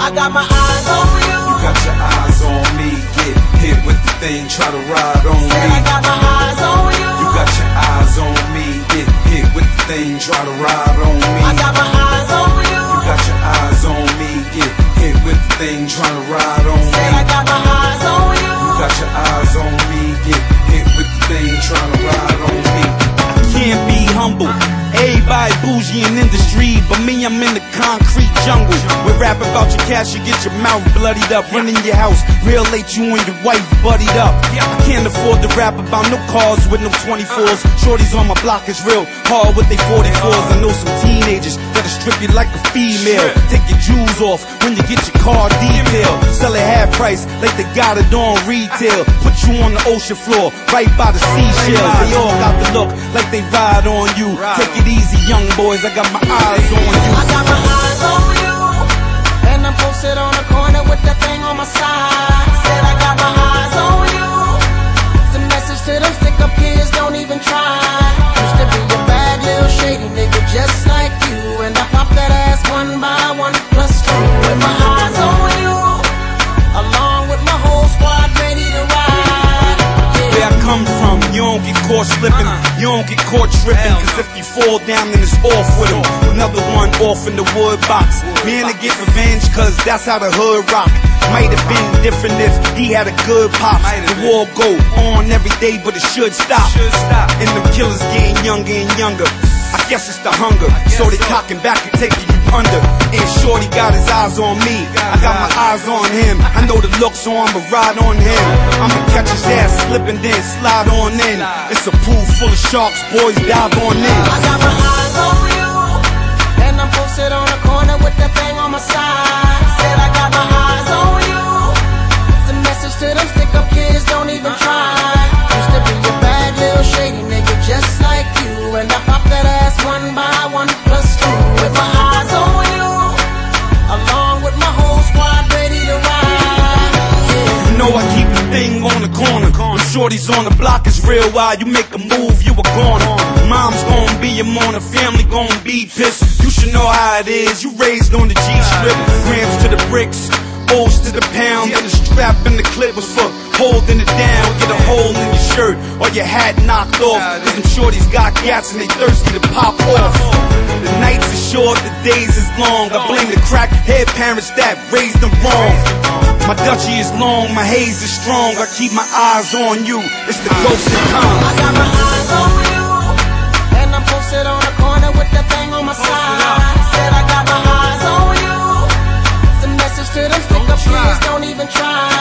I got my eyes on you. You got your eyes on me. Get hit with the thing, try to ride on me. I got my eyes on you. You got your eyes on me. Get hit with the thing, try to ride on me. I got my eyes on you. You got your eyes on me. Get hit with the thing, try to ride I'm in the concrete jungle. We rap about your cash, you get your mouth bloodied up. Running your house, real late, you and your wife buddied up. I can't afford to rap about no cars with no 24s. Shorties on my block is real hard with they 44s. I know some teenagers that'll strip you like a female. Take your jewels off when you get your car detailed. Sell it half price like they got it on retail. Put you on the ocean floor, right by the seashells. They all got the look like they ride on you. Take it easy, young boys. I got my eyes on you. Up kids, don't even try. Used to be a bad little shady nigga just like you. And I pop that ass one by one plus two. With my eyes on you. Along with my whole squad ready to ride. Where I come from, you don't get caught slipping, uh-huh. you don't get caught tripping. Cause if you fall down, then it's off with him. Another off in the wood box. Man to get revenge, cause that's how the hood rock. Might have been different if he had a good pop. The war go on every day, but it should stop. And them killers getting younger and younger. I guess it's the hunger, so they cocking back and taking you under. And Shorty got his eyes on me, I got my eyes on him. I know the look, so I'ma ride on him. I'ma catch his ass slipping, then slide on in. It's a pool full of sharks, boys dive on in. I got my eyes on you. Kids, don't even try. Used to be a bad little shady nigga just like you. And I pop that ass one by one plus two. With my eyes on you. Along with my whole squad ready to ride. Yeah. You know I keep the thing on the corner. When shorties on the block is real wild. You make a move, you a gone on. Mom's gonna be your mourner, family gonna be pissed. You should know how it is. You raised on the G strip, grams to the bricks. O's to the pound, and the strap in the clip was for holding it down. Get a hole in your shirt or your hat knocked off. Cause them shorties got gas and they thirsty to pop off. The nights are short, the days is long. I blame the crack head parents that raised them wrong. My dutchie is long, my haze is strong. I keep my eyes on you. It's the ghost of I time. got my eyes on you. Don't even try.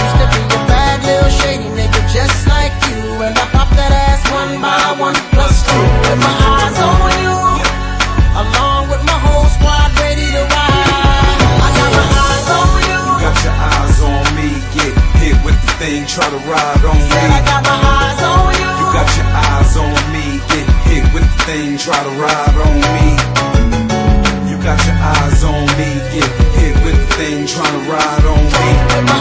Used to be a bad little shady nigga just like you. And I pop that ass one by one plus two. With my eyes on you. Along with my whole squad ready to ride. I got my eyes on you. You got your eyes on me. Get hit with the thing, try to ride on Said I got my eyes on you. You got your eyes on me. Get hit with the thing, try to ride on me. ride on me.